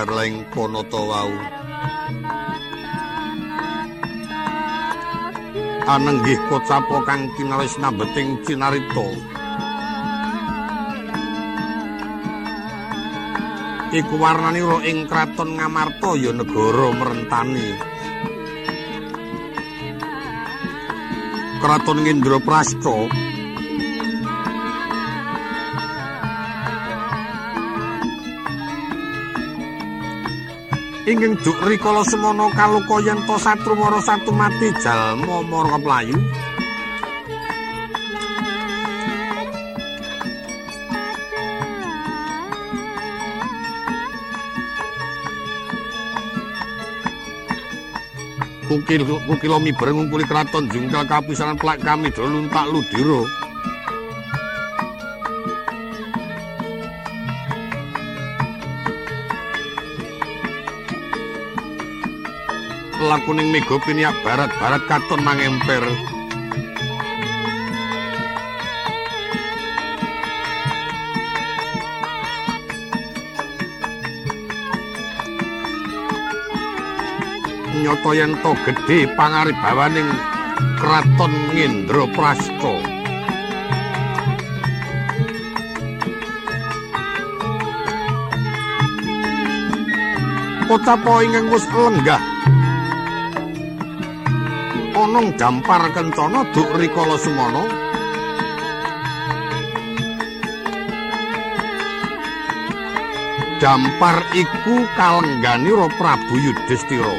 biar leng wau anenggih kocapo kang kinaris nabeting cinarito. Iku warnani ing kraton ngamarta ya negara merentani. Kraton ngindraprasta ingkang juk rikala semana kaluka yen to satru mara satu mati jalma mara mlayu Kukil kukilo miber ngumpuli kraton jungkal kapisanan plak kami doluntak ludiro. Lakuning mega piniak barat-barat katon mangemper. Nyoto yen to gedhe pangaribawaning kraton Ngendraprasta. Kota ingkang wis lenggah onong dampar kencana duk rikala semana dampar iku kalenggani ro Prabu Yudhistira.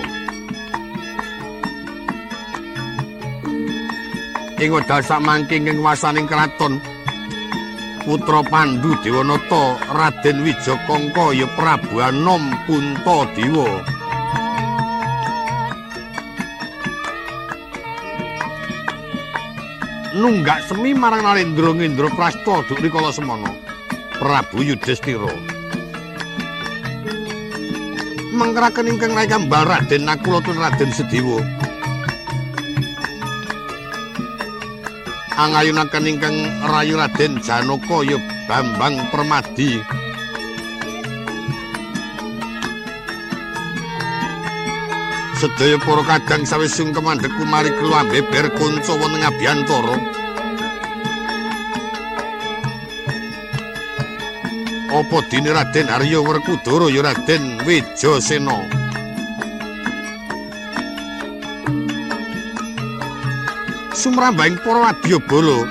Ing wedal samangking ing wasaning kraton putra Pandhu Dewanata Raden Wijakangka ya Prabu Anom Puntadewa nunggak semi marang Narendra Ngendra Prasta duk rikala semana Prabu Yudhistira. Mangkraken ingkang Rai Kambal Raden Nakula tun Raden Sedewa angayunaken ingkang Rayu Raden Janaka ya Bambang Permadi sedaya para kadang sawis sungkemandhek kumari kula beber kanca wonten abiyantara apa dene Raden Arya Werkudara? Ya Raden Wijasena. Sumrambahing para wadyabala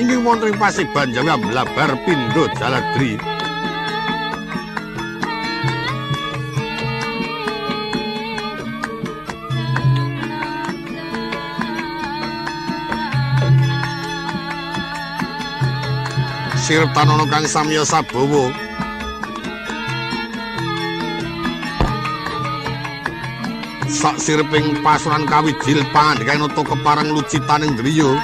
inggih wonten ing Paseban Jawa mlabar pindha Jaladri Sirtanono kang samya sabawa. Sak sirping pasuran kawijil pangandikaning nata keparang lucitaning driya.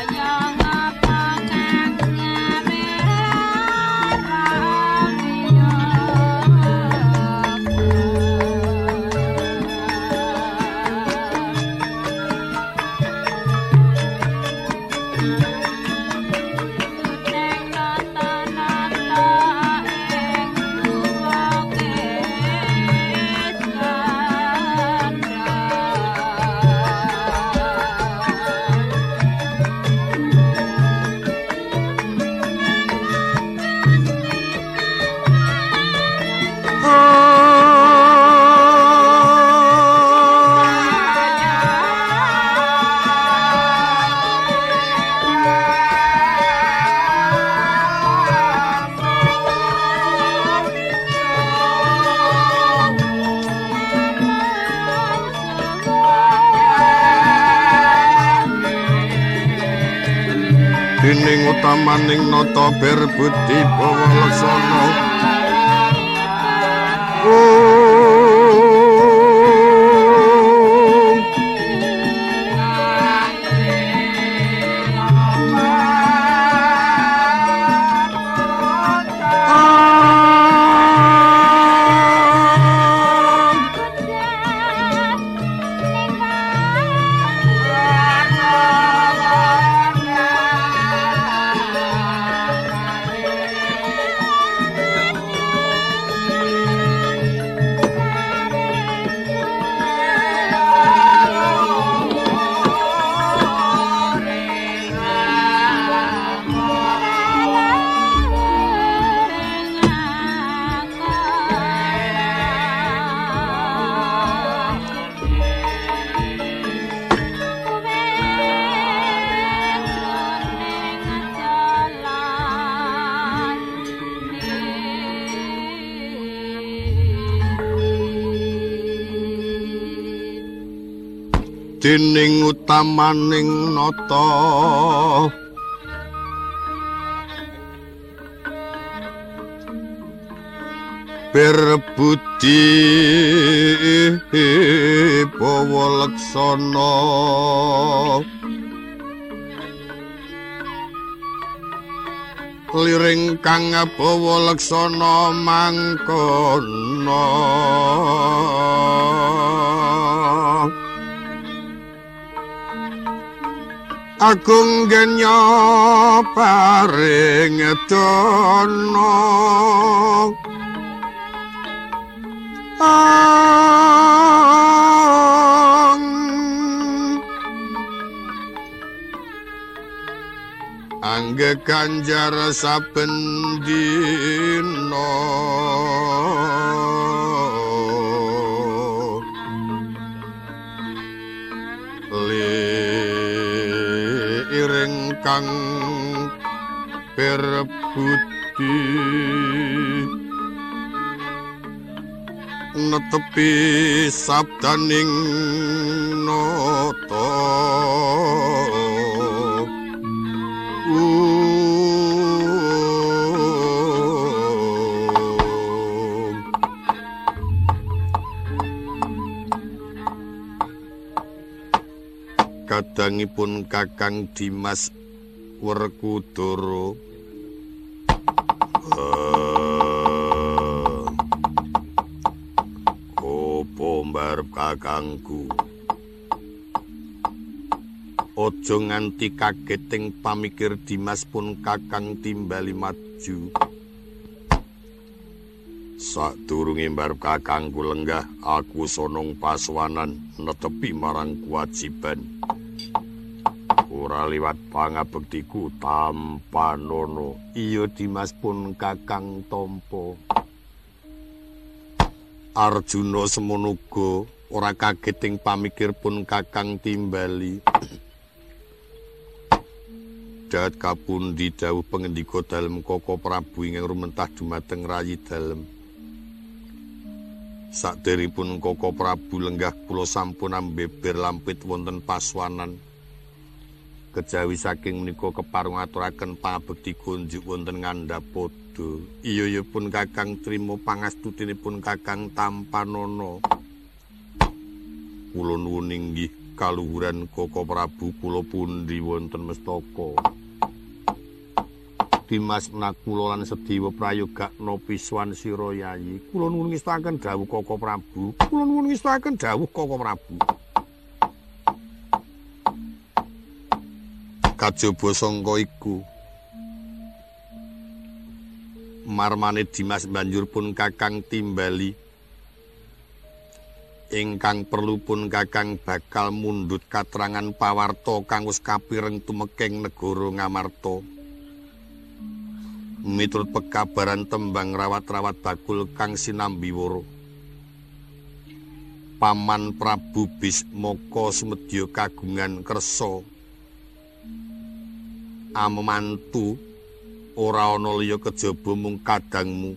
Utamaning nata berbudi bawa laksana dening utamaning nata. Berbudi bawa laksana liring kang bawa laksana mangkono Agung genya paring dono Angge kanjar saben dina kang berbudi netepi sabdaning nata kadangipun Kakang Dimas Werkudara mbarep kakangku. Ojo nganti kageting pamikir Dimas pun kakang timbali maju. Sak durunge mbarep kakangku lenggah, aku sonong paswanan netepi marang kewajiban. Ora liwat pangabektiku tanpa nono. Iyo Dimas pun kakang tompo. Arjuna semonuga ora kaget ing pamikir pun Kakang Timbali. Dat kapundi dawuh pangendika dalem Koko Prabu ingkang rumentah dumateng rayi dalem. Sakderipun Koko Prabu lenggah kula sampun ambeber lampit wonten paswanan. Kejawi saking menika keparung aturaken pangabekti kunjuk wonten ngandhapot Wadon. Iya ya pun Kakang trima pangastutinipun Kakang Tampanono. Kula nuwun inggih kaluhuran Koko Prabu kula pundi wonten mestaka. Dimas Nakula lan Sediwa Prayoga nopi sira yayi. Kula nuwun ngestaken dawuh Koko Prabu. Kula nuwun ngestaken dawuh Koko Prabu. Kajaba sangka iku. Marmane Dimas banjur pun Kakang timbali. Ingkang perlu pun Kakang bakal mundut katrangan pawarto kang wis kapireng tumekeng negara Ngamarta. Miturut pekabaran tembang rawat-rawat bakul kang sinambi woro Paman Prabu Bismoko semedya kagungan kersa amemantu. Ora ana liya kejaba mung kadangmu.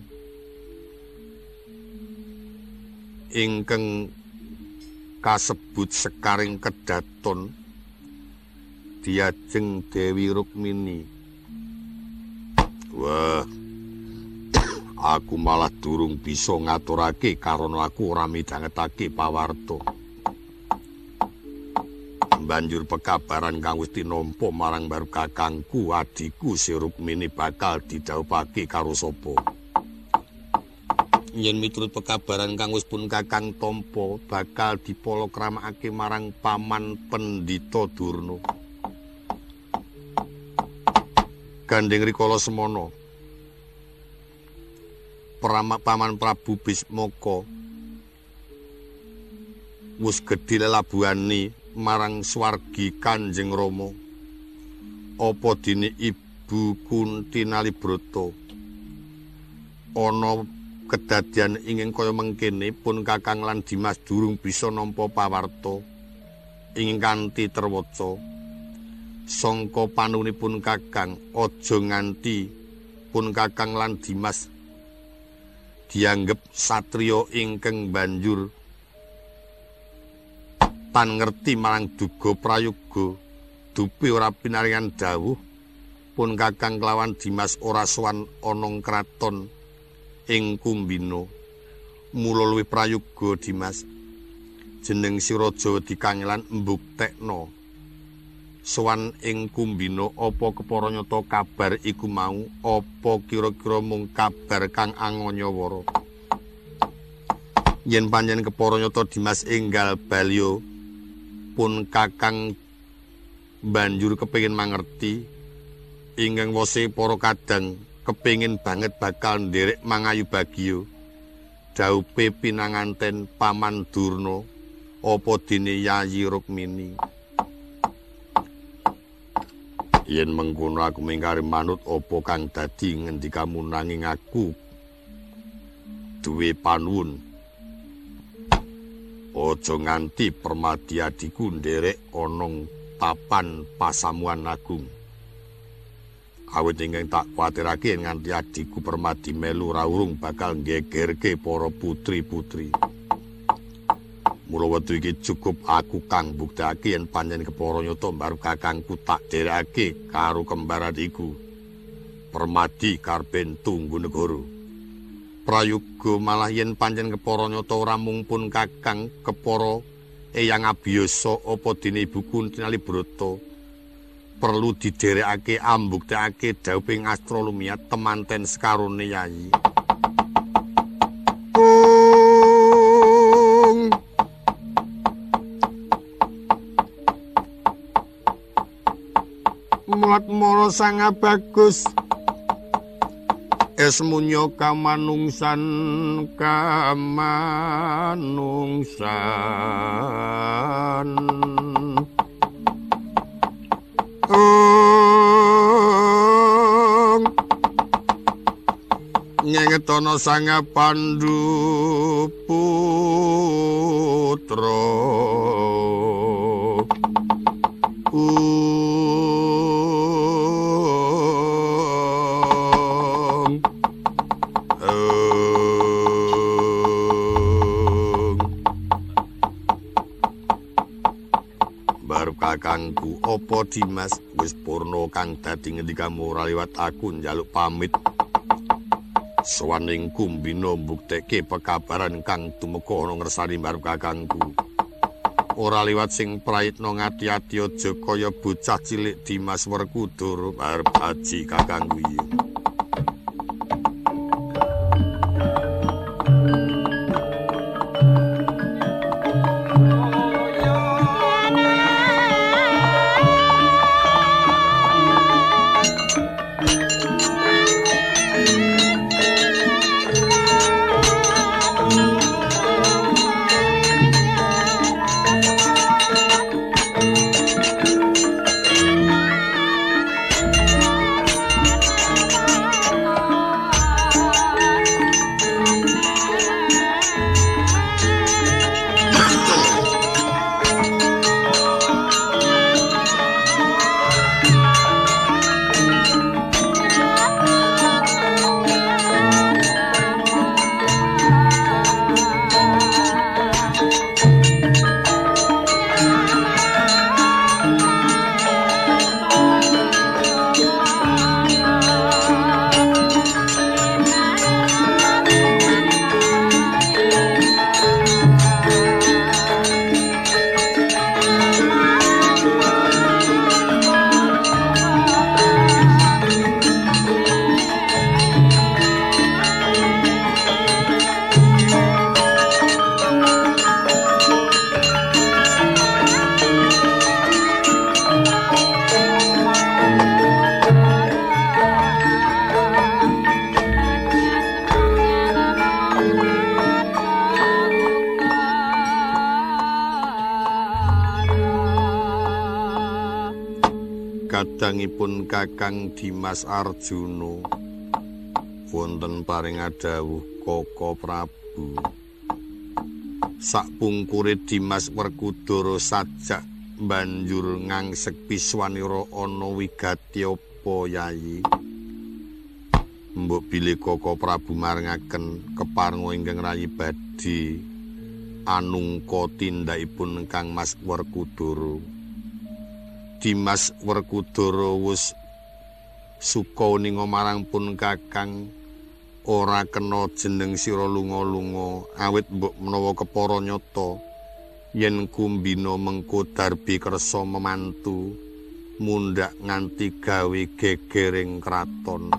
Ingkang kasebut sekaring kedaton diajeng Dewi Rukmini. Wah aku malah durung bisa ngaturake karena aku ora midhangetake pawarto banjur pekabaran kang wis tinampa marang baru kakangku adiku Sirukmini bakal didhawuhake karo sapa? Yen miturut pekabaran kang wis pun kakang tampa bakal dipalakramakake marang paman pendhita Durna. Gandeng rikala semana. Pramak paman Prabu Bismaka wis gedhe lelabuhani marang swargi Kanjeng Rama. Apa dene Ibu Kunti Nalibrata ana kedadian ingin kaya mengkene pun Kakang lan Dimas durung bisa nampa pawarta. Ingin kanthi terwaca sangka panunipun Kakang aja nganti pun Kakang lan Dimas dianggep satriya ingkang banjur tan ngerti marang duga prayoga. Dupi ora pinaringan dawuh. Pun kakang kelawan Dimas ora sowan ana kraton ing Kumbina. Mula luwih prayoga Dimas. Jeneng si raja dikangelan mbuktekno sowan ing Kumbina apa kepara nyata kabar iku mau? Apa kira-kira mung kabar kang angonyawara? Yen panjen kepara nyata Dimas enggal balya pun kakang banjur kepengin mangerti ingkang wose para kadang kepengin banget bakal nderek mangayu bagio. Daupe pinanganten paman durna apa dene yayi rukmini? Yen mengkono aku mingkari manut apa kang dadi ngendikamu nanging aku? Duwe panuwun aja nganti permati adiku nderek ana papan pasamuan agung. Awit ingkang tak kuatirake nganti adiku permati melu raurung bakal gegerke para putri-putri. Mula wektu iki cukup aku kang buktekake yen panjen kepara nyata baru kakangku tak derekake karo kembar adiku. Permati karben tunggu negara. Prayoga malah yen panjen kepara nyata ora mung pun kakang kepara Eyang Abiyasa apa dene Ibu Kuntinali Broto perlu diderekake ambuktekake dawuhing astrolumiat temanten sekarone yayi. Mulat mara sang bagus. Esmunyo kamanungsan kamanungsan. Om Nyengetono sang pandu putra opo Dimas? Wis purna kang dadi ngendikamu ora liwat aku njaluk pamit. Swaning kumbina mbukteke pekabaran kang tumeka ana ngersani baru kakangku ora liwat sing prayitna ngati-ati aja kaya bocah cilik Dimas Werkudur arep haji kakangku iki kadangipun Kakang Dimas Arjuna. Wonten paring adawuh Koko Prabu. Sakpungkure Dimas Werkudara sajak banjur ngangsek piswanira ana wigati apa yayi Mbok bilih Koko Prabu marengaken keparngo ingkang rayi badhe anungka tindakipun Kang Mas Werkudara. Dimas Werkudara wis suka ninga marang pun Kakang ora kena jeneng sira lunga-lunga. Awit mbok menawa kepara nyata yen kumbina mengko darbi kersa memantu mundak nganti gawe gegering kraton.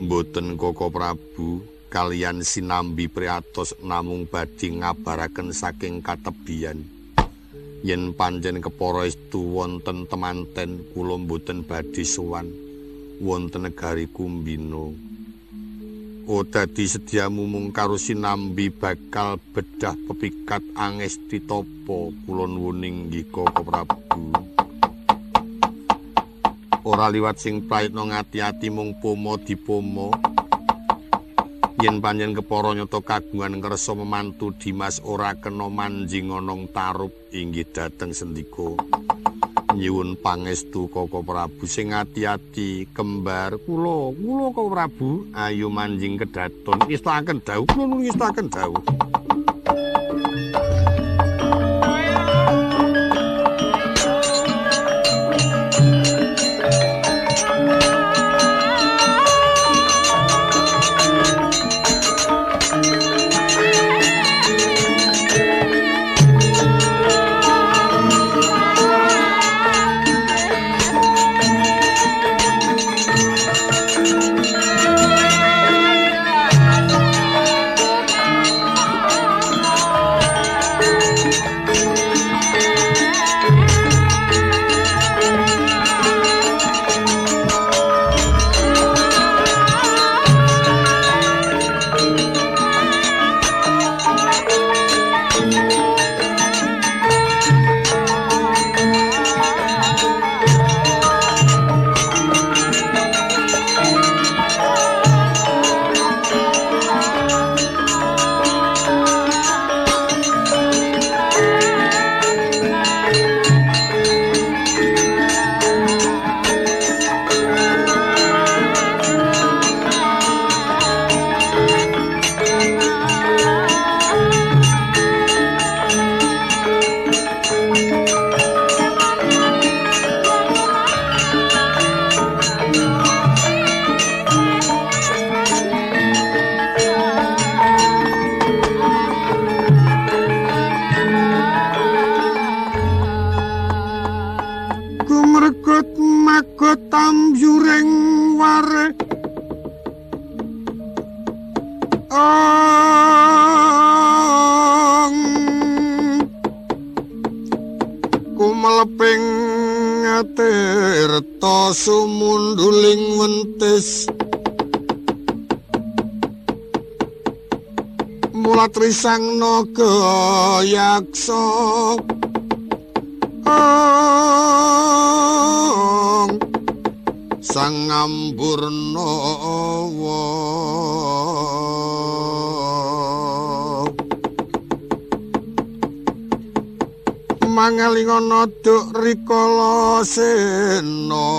Mboten koko prabu kalian sinambi priatos namung badhe ngabaraken saking katebian yen panjen kepara estu wonten temanten kula mboten badhe sowan. Wonten negari kumbina O dadi sediamu mung karo sinambi bakal bedah pepikat angesti topo kulon wuning giko Prabu. ora liwat sing praitno ngati-ati mung pomo dipomo yen panjen kepara nyata kagungan kersa memantu Dimas ora kena manjing onong tarup inggih dateng sendika. Nyuwun pangestu Koko Prabu. Sing ati-ati kembar kula kula Koko Prabu. Ayo manjing kedaton. Istaken dawuh kula nuwun istaken dawuh sang naga yaksa sang amburna mangalingana duk rikala sena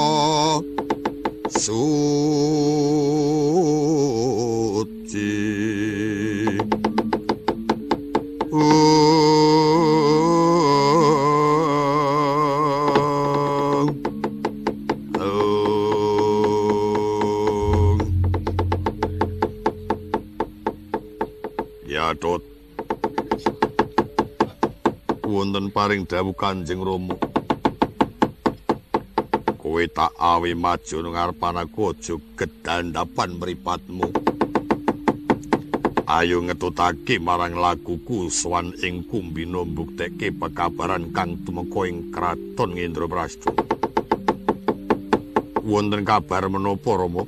su paring dawuh Kanjeng Rama. Kowe tak awe maju nang ngarepan aku aja gedandapan mripatmu. Ayo ngetutake marang lakuku sowan ing kumbina mbuktekke pekabaran kang tumeka ing kraton Indraprastha. Wonten kabar menapa Rama?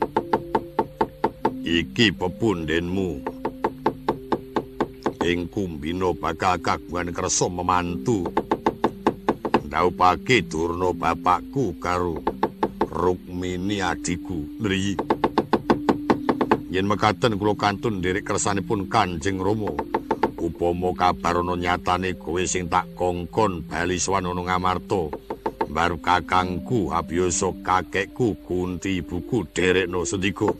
Iki pepundenmu. Ing kumbina bakal kagungan kersa memantu. ndaupake durna bapakku karo Rukmini adiku Nri yen mekaten kula kantun nderek kersanipun Kanjeng Rama upama kabar ana nyatane kowe sing tak kongkon bali sowan ana Ngamarta. Baru kakangku abiyasa kakekku Kunti ibuku derekno sendika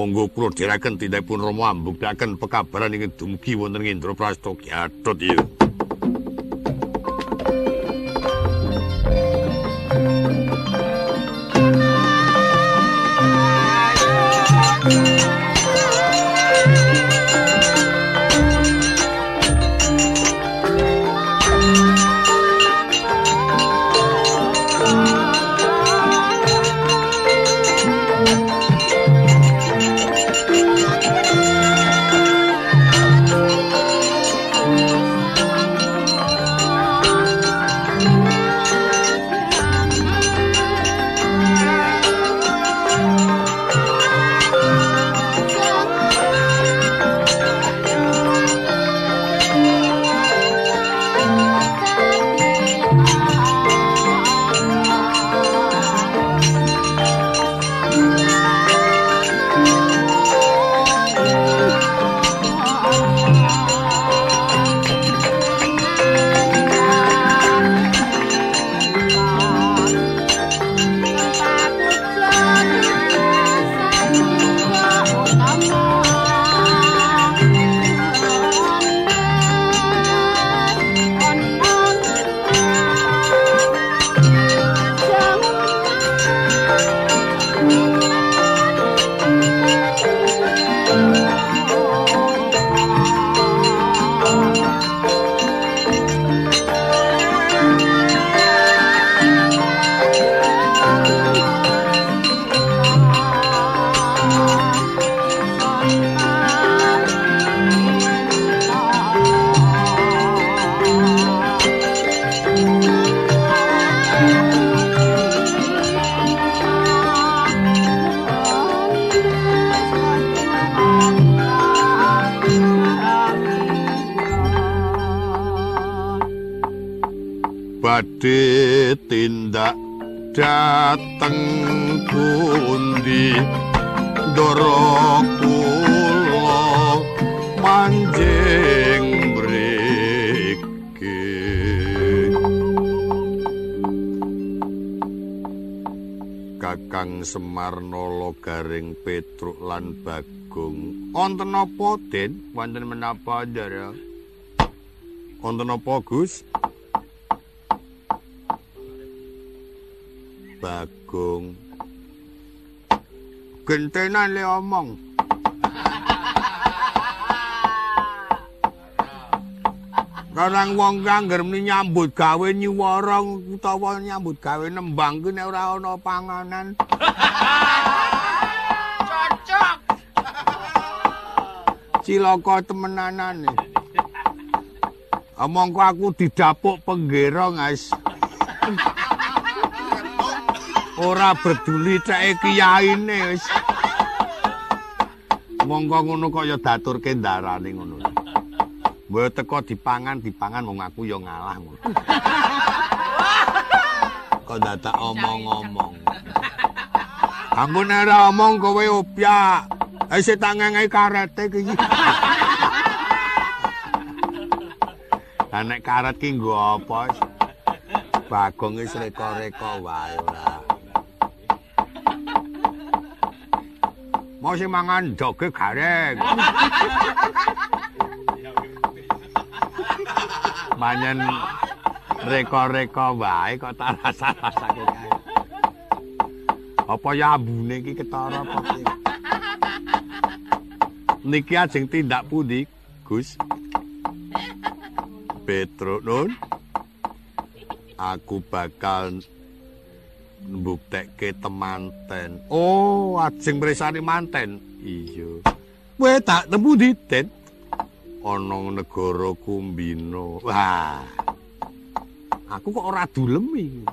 Monggo kula dherekaken tindakipun Rama ambuktakaken pekabaran ingkang dumugi wonten ing Indraprastha Gatot badhe tindak dateng pundi? Ndoro kula manjing Kakang Semar Nolo Garing Petruk lan Bagong. Wonten apa Den? Wonten menapa ndara? Wonten apa Gus Bagong. Gentenan le omong. Karang wong kang ngerni nyambut gawe nyuwara utawa nyambut gawe nembang ki nek ora ana panganan. Cocok. Cilaka temenanane. Omong aku didapuk penggera, guys. Ora berduli ceke kiyaine wis. Monggo ngono kaya daturke ndarane ngono. Mbok teko dipangan dipangan wong aku ya ngalah ngono. Kok dadak omong-omong. Nek ora omong kowe opyak. Ayo sik tangange karete iki. Nek karet ki nggo apa? Bagong wis reka-reka wae ora. Mau sing mangan doge gareng. Manyen reka-reka wae kok tak rasa-rasake kae. Apa ya ambune iki ketara apa iki? Niki ajeng tindak pundi, Gus? Petruk nun. Aku bakal mbuktekke temanten. Oh, ajeng mresani manten. Iya. Kowe tak tembu di, Den? Ana negara Kumbina. Wah. Aku kok ora dulemi.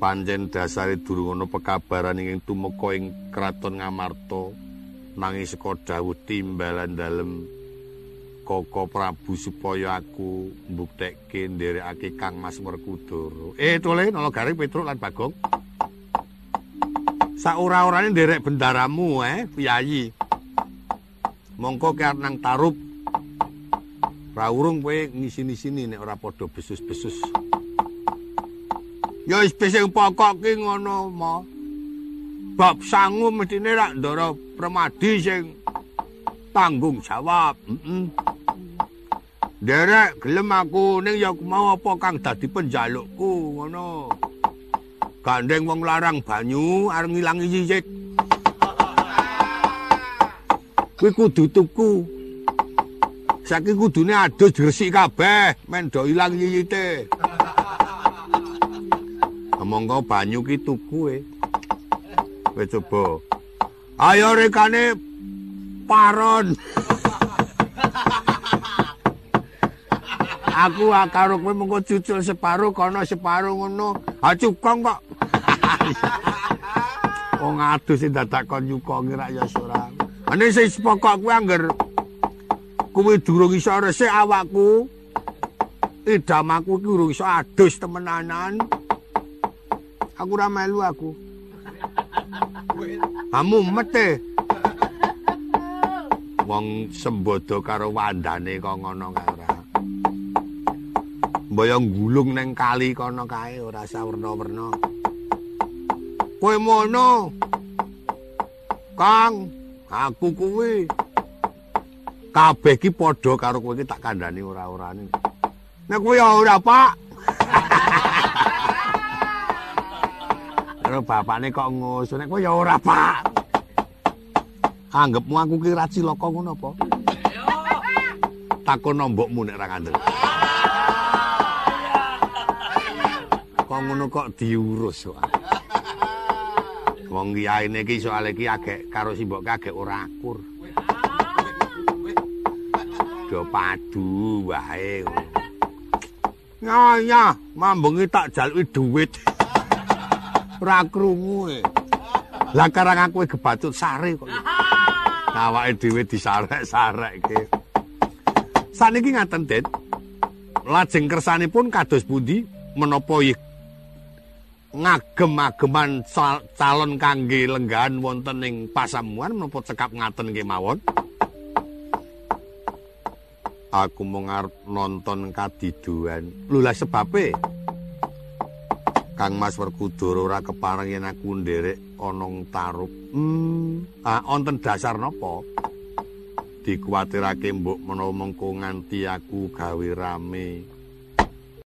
Panjen dasare durung ana pekabaran ing tumeka ing kraton Ngamarta nanging saka dawuh timbalan dalem Koko Prabu supaya aku mbuktekke nderekake Kang Mas Werkudara. Eh, tole nala garing Petruk lan Bagong. Saura-urane nderek bendaramu, eh, piyayi. Mongko ki nang tarup. Raurung kowe ngisi-sini nek ora padha besus-besus. Ya wis sing pokok ki ngono, Mo. bab sangu mestine rak ndara premadi sing tanggung jawab. Heeh. Derek gelem aku ning ya mau apa kang dadi penjalukku ngono. Gandeng wong larang banyu arep ngilangi yiyit. Kuwi kudu tuku. Saiki kudune adus gresik kabeh men do ilang yiyite. Monggo banyu ki tuku e. Wis coba. Ayo rekane paron. Aku karo kowe mengko cucul separo kono separo ngono. Ha cukong kok. Wong adus sing dadak kon nyukong ora ya ora. Ane sing pokok kuwi angger kuwi durung iso resik awakku. Idamaku ki durung iso adus temenanan. Aku ora melu aku. Kamu mete. Wong sembodo karo wandane kok ngono kae. Mbaya gulung neng kali kono kae ora sawerna-werna. Kowe mono. Kang, aku kuwi. Kabeh ki padha karo kowe ki tak kandhani ora-orane. Nek kowe ya ora, Pak. Karo bapakne kok ngoso, nek kowe ya ora, Pak. Anggepmu aku ki ra cilaka ngono apa? Takon mbokmu nek ra kandel. Kok ngono kok diurus kok. Wong kiyaine iki soal iki agek karo simbok kagek ora akur. Do padu wae. Nyaya, mambengi tak jaluki dhuwit. Ora krungu e. Lah karang aku gebatut sare kok. Awake dhewe disarek-sarekke. Saniki ngaten, Dit. Lajeng kersanipun kados pundi menapa ngagem-ageman calon kangge lenggahan wonten ing pasamuan menapa cekap ngaten kemawon aku mung arep nonton kadiduan. Lho lah sebabe? Kang Mas Werkudara ora kepareng yen aku nderek ana tarup. Hmm ah wonten dasar napa? Dikuwatirake mbok menawa mengko nganti aku gawe rame